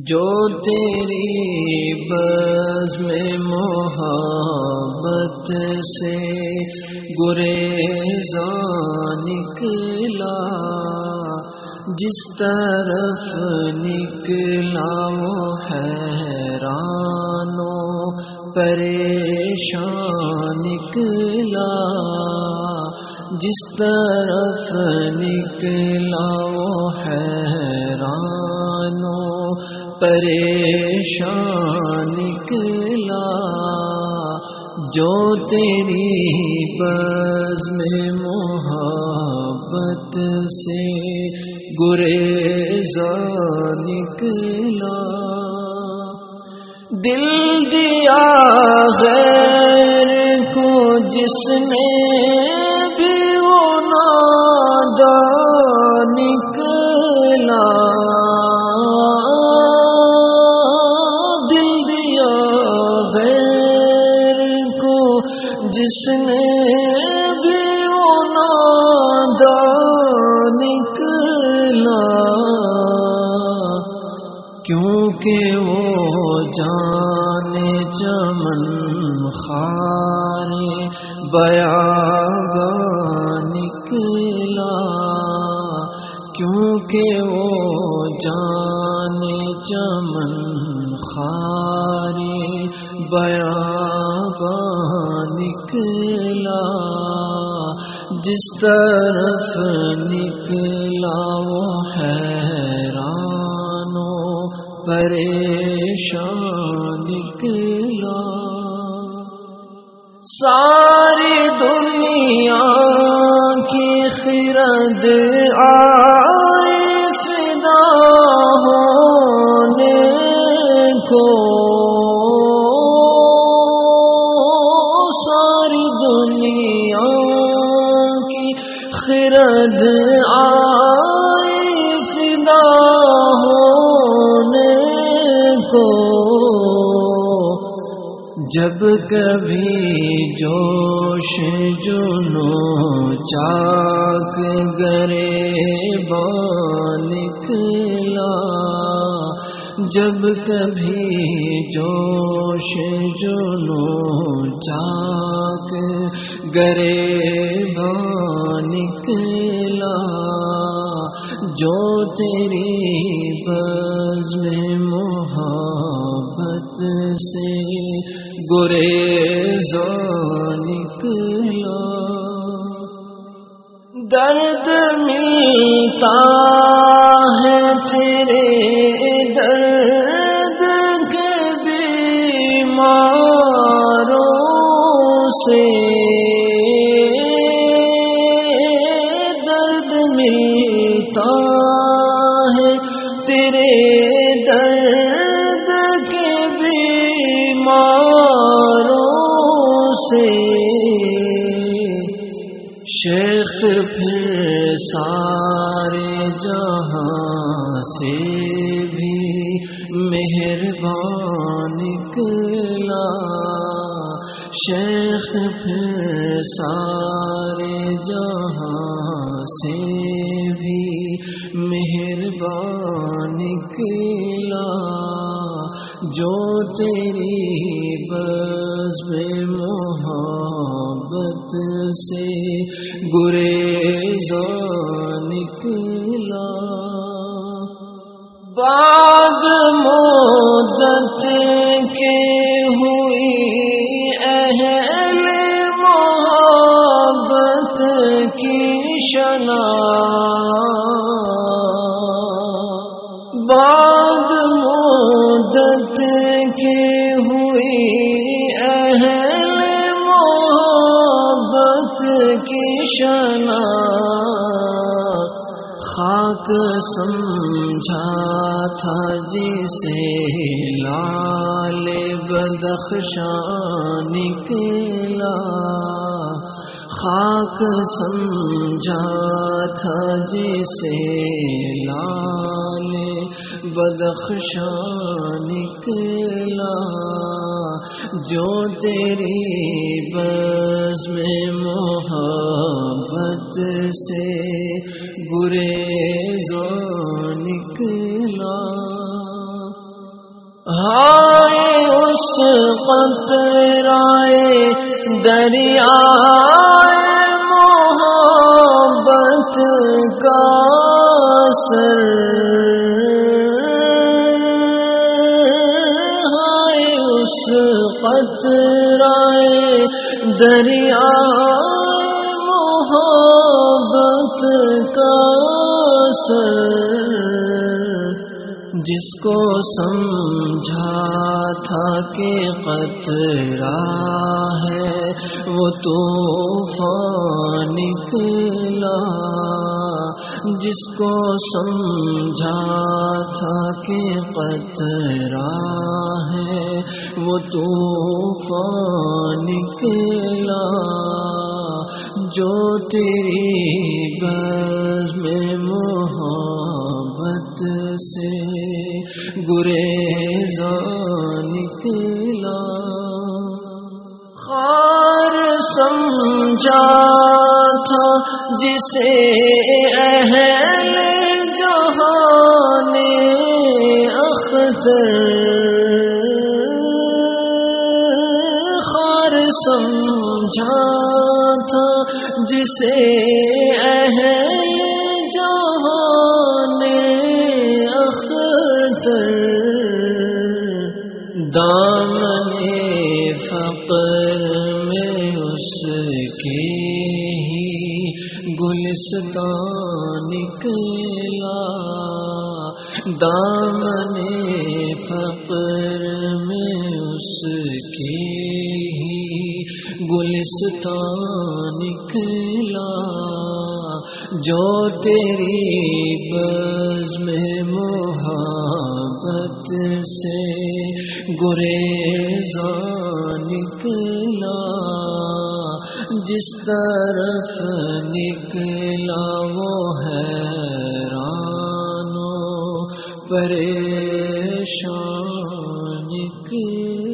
جو تیری بز میں محبت سے گریزا نکلا، جس طرف نکلا وہ حیرانو پریشان نکلا، جس طرف نکلا وہ حیرانو پریشان نکلا، جو تیری بز میں محبت سے گریزا نکلا۔ دل دیا غیر کو جس نے خارے بیا نکلا۔ کیونکہ وہ جانے چمن خارے بیا نکلا۔ جس طرف نکلا وہ حیرانو پریشان ساری دنیا کی خرد آئی فدا ہونے کو۔ ساری دنیا کی خرد آئی جب کبھی جوش جنو چاک گرے نکلا جب کبھی جوش جنو چاک گرے نکلا جو تیری سے نکلو درد ملتا ہے تیرے درد کے بیماروں سے۔ بیماروں سے۔ شیخ پھر سارے جہاں سے بھی مہربان نکلا۔ شیخ پھر سارے جہاں سے بھی مہربان نکلا۔ جو تیری بز میں محبت سے گریزا نکلا۔ بعد مدت کے ہوئی اہل محبت کی شنا۔ بعد شنا خاک سمجھا تھا جسے لال بدخشان نکلا۔ خاک سمجھا تھا جسے لال بدخشان نکلا۔ جو تیری بز میں محبت سے گریزو نکلا۔ ہائے اس قطرائے دریا محبت کا سر ہائے اس قطرائے دریا سر جس کو سمجھا تھا کہ قطرہ ہے، وہ تو نکلا۔ جس کو سمجھا تھا کہ قطرہ ہے، وہ تو نکلا۔ جو تیری بز گریزا نکلا۔ خار سمجھا تھا جسے اہل جہان اختر۔ خار سمجھا تھا جسے اہل فقر میں اس کے ہی گلستان نکلا۔ دامن فقر میں اس کے ہی گلستان نکلا۔ جو تیری بز میں محبت سے گریزا نکلا جس طرف نکلا وہ ہے رانو پریشان نکلا۔